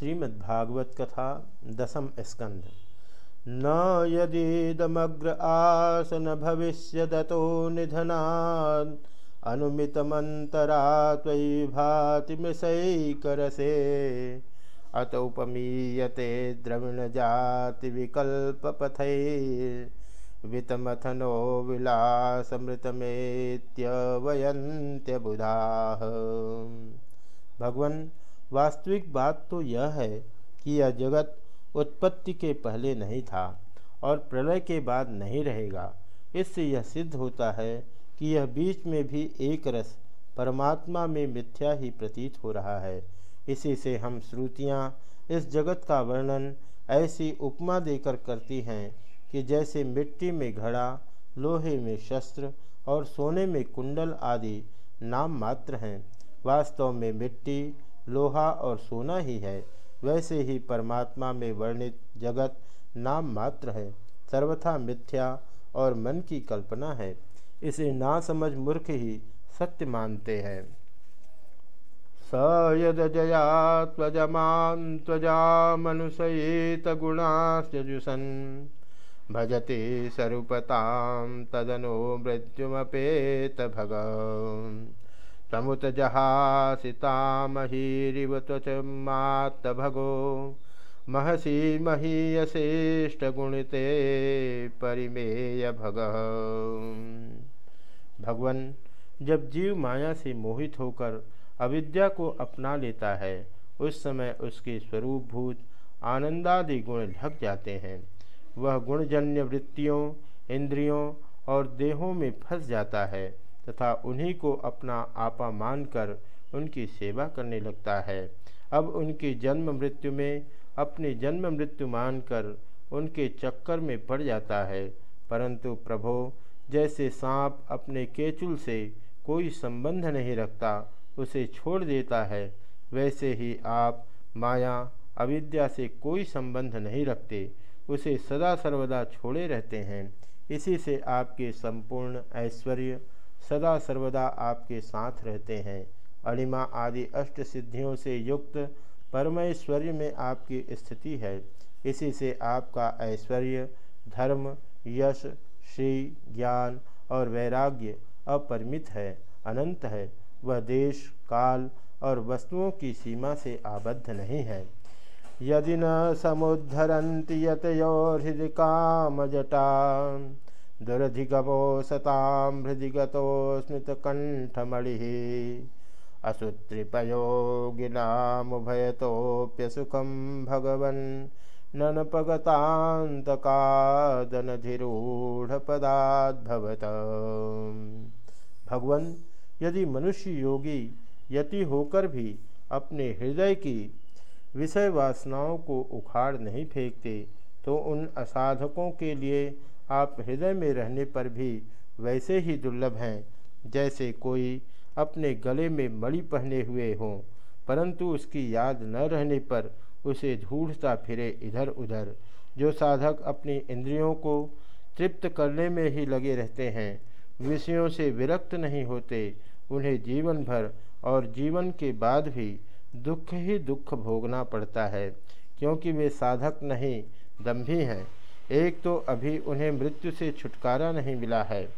श्रीमद्भागवत कथा दसम स्कंध न यदीदमग्र आसन भविष्य दतो निधना अनुमितमंतरा तयि भाति मृषैकरसे अतोपमीयते द्रविण जाति विकल्प पथै वितमथनो विलासमृतमेत्यवयंत्यबुधा भगवान वास्तविक बात तो यह है कि यह जगत उत्पत्ति के पहले नहीं था और प्रलय के बाद नहीं रहेगा। इससे यह सिद्ध होता है कि यह बीच में भी एक रस परमात्मा में मिथ्या ही प्रतीत हो रहा है। इसी से हम श्रुतियाँ इस जगत का वर्णन ऐसी उपमा देकर करती हैं कि जैसे मिट्टी में घड़ा, लोहे में शस्त्र और सोने में कुंडल आदि नाम मात्र हैं। वास्तव में मिट्टी लोहा और सोना ही है। वैसे ही परमात्मा में वर्णित जगत नाम मात्र है। सर्वथा मिथ्या और मन की कल्पना है। इसे ना समझ मूर्ख ही सत्य मानते हैं। स यद जया त्वजमान त्वजा मनुष्येत गुणास्जुसन भजते स्वरूपताम तदनो मृत्युमपेत भग समुत मात भगो महसी महीयश्रेष्ठ गुणिते परिमेय भग भगवन, जब जीव माया से मोहित होकर अविद्या को अपना लेता है, उस समय उसके स्वरूप भूत आनंदादि गुण ढक जाते हैं। वह गुणजन्य वृत्तियों, इंद्रियों और देहों में फंस जाता है। तथा उन्हीं को अपना आपा मानकर उनकी सेवा करने लगता है। अब उनकी जन्म मृत्यु में, अपनी जन्म मृत्यु मानकर उनके चक्कर में पड़ जाता है। परंतु प्रभो, जैसे सांप अपने केचुल से कोई संबंध नहीं रखता, उसे छोड़ देता है, वैसे ही आप माया, अविद्या से कोई संबंध नहीं रखते, उसे सदा सर्वदा छोड़े रहते हैं। इसी से आपके संपूर्ण ऐश्वर्य सदा सर्वदा आपके साथ रहते हैं। अणिमा आदि अष्ट सिद्धियों से युक्त परमेश्वर्य में आपकी स्थिति है। इसी से आपका ऐश्वर्य, धर्म, यश, श्री, ज्ञान और वैराग्य अपरिमित है, अनंत है। वह देश, काल और वस्तुओं की सीमा से आबद्ध नहीं है। यदि न समुद्धरती यतयो हृदय दुरधिगमो सतां हृदि गतो स्मृतकण्ठमणिः असुत्रिपयोगिनामुभयतोऽप्यसुखं भगवन् ननपगतान्तकादनधिरूढ़पदाद्भवत। भगवन, यदि मनुष्य योगी यति होकर भी अपने हृदय की विषय वासनाओं को उखाड़ नहीं फेंकते तो उन असाधकों के लिए आप हृदय में रहने पर भी वैसे ही दुर्लभ हैं, जैसे कोई अपने गले में मणि पहने हुए हों, परंतु उसकी याद न रहने पर उसे ढूंढता फिरे इधर उधर जो साधक अपनी इंद्रियों को तृप्त करने में ही लगे रहते हैं। विषयों से विरक्त नहीं होते, उन्हें जीवन भर और जीवन के बाद भी दुख ही दुख भोगना पड़ता है, क्योंकि वे साधक नहीं, दम्भी हैं। एक तो अभी उन्हें मृत्यु से छुटकारा नहीं मिला है।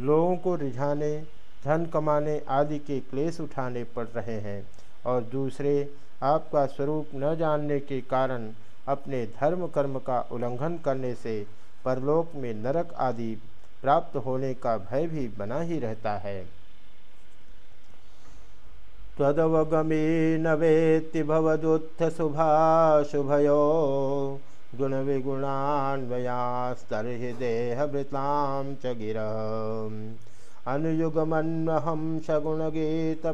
लोगों को रिझाने, धन कमाने आदि के क्लेश उठाने पड़ रहे हैं और दूसरे, आपका स्वरूप न जानने के कारण अपने धर्म कर्म का उल्लंघन करने से परलोक में नरक आदि प्राप्त होने का भय भी बना ही रहता है। तदवगमे न वेत्ति भवदुत्थ शुभाशुभयो। गुण विगुणान्वयास्तर्हि देहभृतां च गिर। अनुयुगमन्वहं सगुणगीतपरम्परया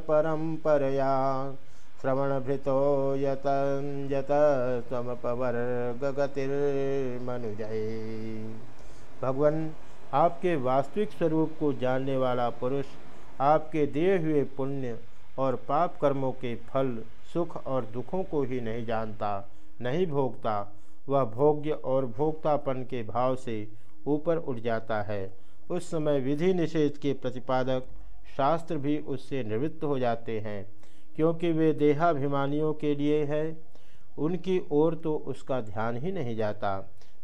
श्रवणभृतो यत यत त्वमपवर्गगतिर्मनुजय भगवान, आपके वास्तविक स्वरूप को जानने वाला पुरुष, आपके दिए हुए पुण्य और पाप कर्मों के फल, सुख और दुखों को ही नहीं जानता, नहीं भोगता वह भोग्य और भोक्तापन के भाव से ऊपर उठ जाता है। उस समय विधि निषेध के प्रतिपादक शास्त्र भी उससे निवृत्त हो जाते हैं, क्योंकि वे देहाभिमानियों के लिए है। उनकी ओर तो उसका ध्यान ही नहीं जाता,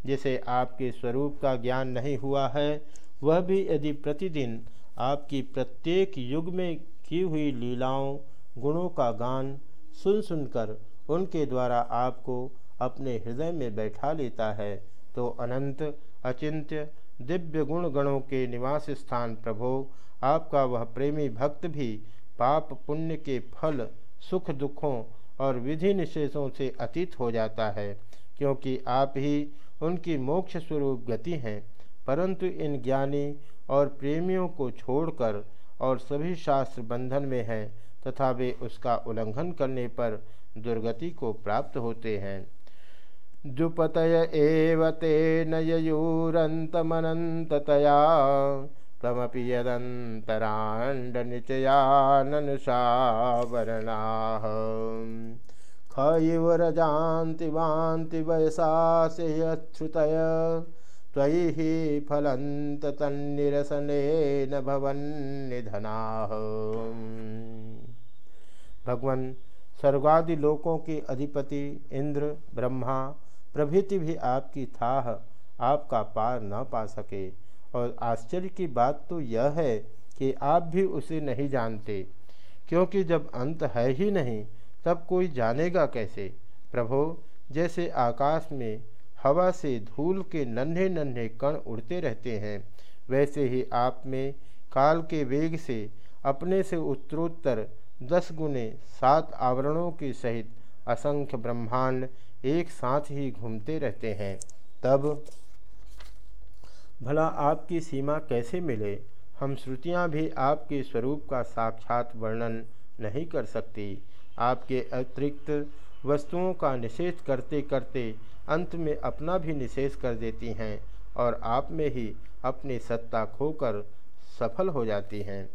जिसे आपके स्वरूप का ज्ञान नहीं हुआ है, वह भी यदि प्रतिदिन आपकी प्रत्येक युग में की हुई लीलाओं, गुणों का गान सुन सुनकर उनके द्वारा आपको अपने हृदय में बैठा लेता है तो अनंत, अचिंत्य, दिव्य गुण गणों के निवास स्थान प्रभो, आपका वह प्रेमी भक्त भी पाप पुण्य के फल, सुख दुखों और विधि निषेधों से अतीत हो जाता है, क्योंकि आप ही उनकी मोक्ष स्वरूप गति हैं। परंतु इन ज्ञानी और प्रेमियों को छोड़कर और सभी शास्त्र बंधन में हैं, तथा वे उसका उल्लंघन करने पर दुर्गति को प्राप्त होते हैं। जुपतय एव ते नयूरन्तमनन्ततया तमपि यदन्तराण्डनिचयाननुषावरणाः। ख इव रजान्ति वान्ति वयसास्य यच्छ्रुतय त्वयि हि फलन्त तन्निरसनेन भवन्निधनाः। भगवान स्वर्गादि लोकों के अधिपति इंद्र, ब्रह्मा प्रभृति भी आपकी थाह आपका पार न पा सके। और आश्चर्य की बात तो यह है कि आप भी उसे नहीं जानते, क्योंकि जब अंत है ही नहीं, तब कोई जानेगा कैसे? प्रभो, जैसे आकाश में हवा से धूल के नन्हे नन्हे कण उड़ते रहते हैं, वैसे ही आप में काल के वेग से अपने से उत्तरोत्तर दस गुने सात आवरणों के सहित असंख्य ब्रह्मांड एक साथ ही घूमते रहते हैं। तब, भला आपकी सीमा कैसे मिले? हम श्रुतियाँ भी आपके स्वरूप का साक्षात वर्णन नहीं कर सकती। आपके अतिरिक्त वस्तुओं का निषेध करते करते अंत में अपना भी निषेध कर देती हैं और आप में ही अपनी सत्ता खोकर सफल हो जाती हैं।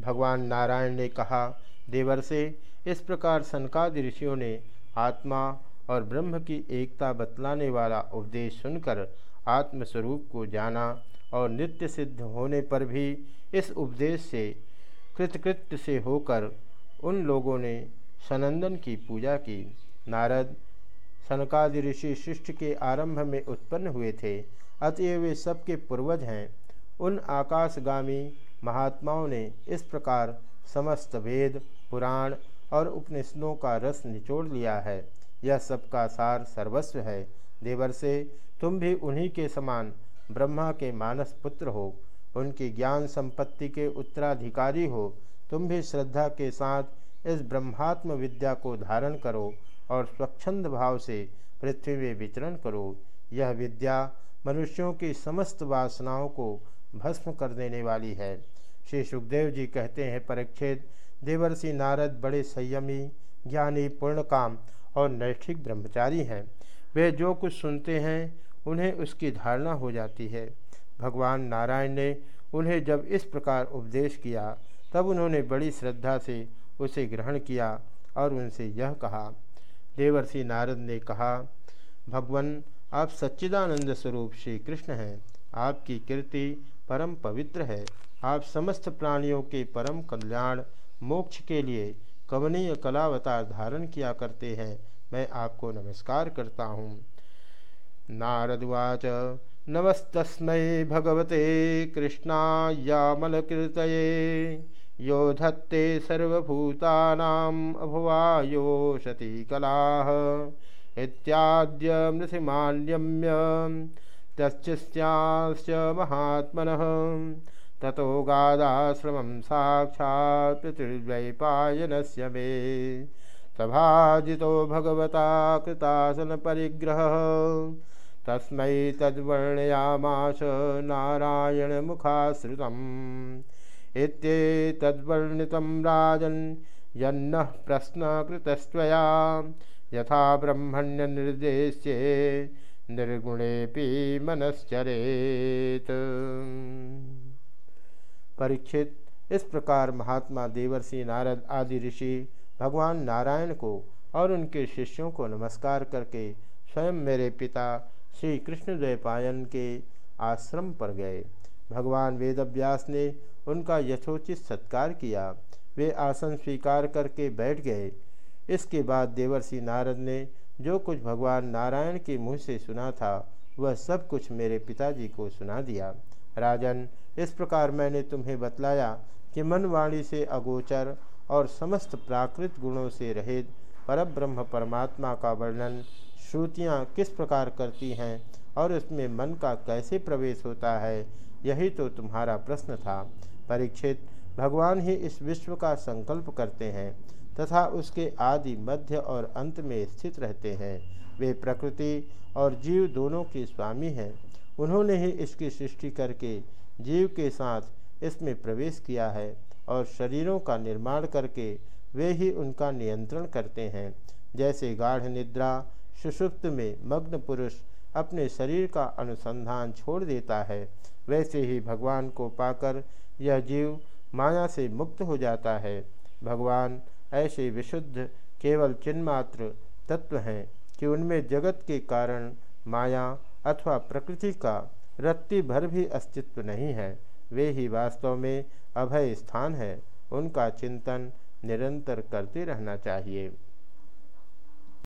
भगवान नारायण ने कहा देवर से इस प्रकार सनकादि ऋषियों ने आत्मा और ब्रह्म की एकता बतलाने वाला उपदेश सुनकर आत्मस्वरूप को जाना और नित्य सिद्ध होने पर भी इस उपदेश से कृतकृत्य से होकर उन लोगों ने सनंदन की पूजा की। नारद, सनकादि ऋषि सृष्टि के आरंभ में उत्पन्न हुए थे। अतएव वे सबके पूर्वज हैं। उन आकाशगामी महात्माओं ने इस प्रकार समस्त वेद, पुराण और उपनिषदों का रस निचोड़ लिया है। यह सबका सार सर्वस्व है। देवर से तुम भी उन्हीं के समान ब्रह्मा के मानस पुत्र हो। उनकी ज्ञान संपत्ति के उत्तराधिकारी हो। तुम भी श्रद्धा के साथ इस ब्रह्मात्म विद्या को धारण करो और स्वच्छंद भाव से पृथ्वी में विचरण करो। यह विद्या मनुष्यों की समस्त वासनाओं को भस्म कर देने वाली है। श्री सुखदेव जी कहते हैं, परीक्षित देवर्षि नारद बड़े संयमी, ज्ञानी पूर्णकाम और नैष्ठिक ब्रह्मचारी हैं। वे जो कुछ सुनते हैं, उन्हें उसकी धारणा हो जाती है। भगवान नारायण ने उन्हें जब इस प्रकार उपदेश किया, तब उन्होंने बड़ी श्रद्धा से उसे ग्रहण किया और उनसे यह कहा, देवर्षि नारद ने कहा, भगवान, आप सच्चिदानंद स्वरूप श्री कृष्ण हैं। आपकी कीर्ति परम पवित्र है। आप समस्त प्राणियों के परम कल्याण मोक्ष के लिए कमनीय कलावतार धारण किया करते हैं। मैं आपको नमस्कार करता हूँ। नारदवाच नमस्तस्मै भगवते कृष्णायामलकृत यो धत्ते सर्वभूतानाम् अभुवायोषति कलाः, इत्याद्य मृषिमान्यम्य तश्चिस्याश्च महात्मनः। ततो गादाश्रमं साक्षात् पृथिव्यैपायनस्य मे। सभाजितो भगवता कृतासनपरिग्रहः। तस्मै तद्वर्णयामाश नारायणमुखाश्रितम्। इत्येतद्वर्णितं राजन् यन्नः प्रश्नकृतस्त्वया। यथा ब्रह्मण्यनिर्देश्ये निर्गुणेऽपि मनश्चरेत्। परीक्षित इस प्रकार महात्मा देवर्षि नारद आदि ऋषि भगवान नारायण को और उनके शिष्यों को नमस्कार करके स्वयं मेरे पिता श्री कृष्णद्वैपायन के आश्रम पर गए। भगवान वेदव्यास ने उनका यथोचित सत्कार किया। वे आसन स्वीकार करके बैठ गए। इसके बाद देवर्षि नारद ने जो कुछ भगवान नारायण के मुँह से सुना था, वह सब कुछ मेरे पिताजी को सुना दिया। राजन इस प्रकार मैंने तुम्हें बतलाया कि मन वाणी से अगोचर और समस्त प्राकृत गुणों से रहित परब्रह्म परमात्मा का वर्णन श्रुतियाँ किस प्रकार करती हैं और उसमें मन का कैसे प्रवेश होता है, यही तो तुम्हारा प्रश्न था। परीक्षित, भगवान ही इस विश्व का संकल्प करते हैं तथा उसके आदि मध्य और अंत में स्थित रहते हैं। वे प्रकृति और जीव दोनों के स्वामी हैं। उन्होंने ही इसकी सृष्टि करके जीव के साथ इसमें प्रवेश किया है और शरीरों का निर्माण करके वे ही उनका नियंत्रण करते हैं। जैसे गाढ़ निद्रा, सुषुप्त में मग्न पुरुष अपने शरीर का अनुसंधान छोड़ देता है, वैसे ही भगवान को पाकर यह जीव माया से मुक्त हो जाता है। भगवान ऐसे विशुद्ध केवल चिन्मात्र तत्व हैं कि उनमें जगत के कारण माया अथवा प्रकृति का रत्ती भर भी अस्तित्व नहीं है। वे ही वास्तव में अभय स्थान है। उनका चिंतन निरंतर करते रहना चाहिए।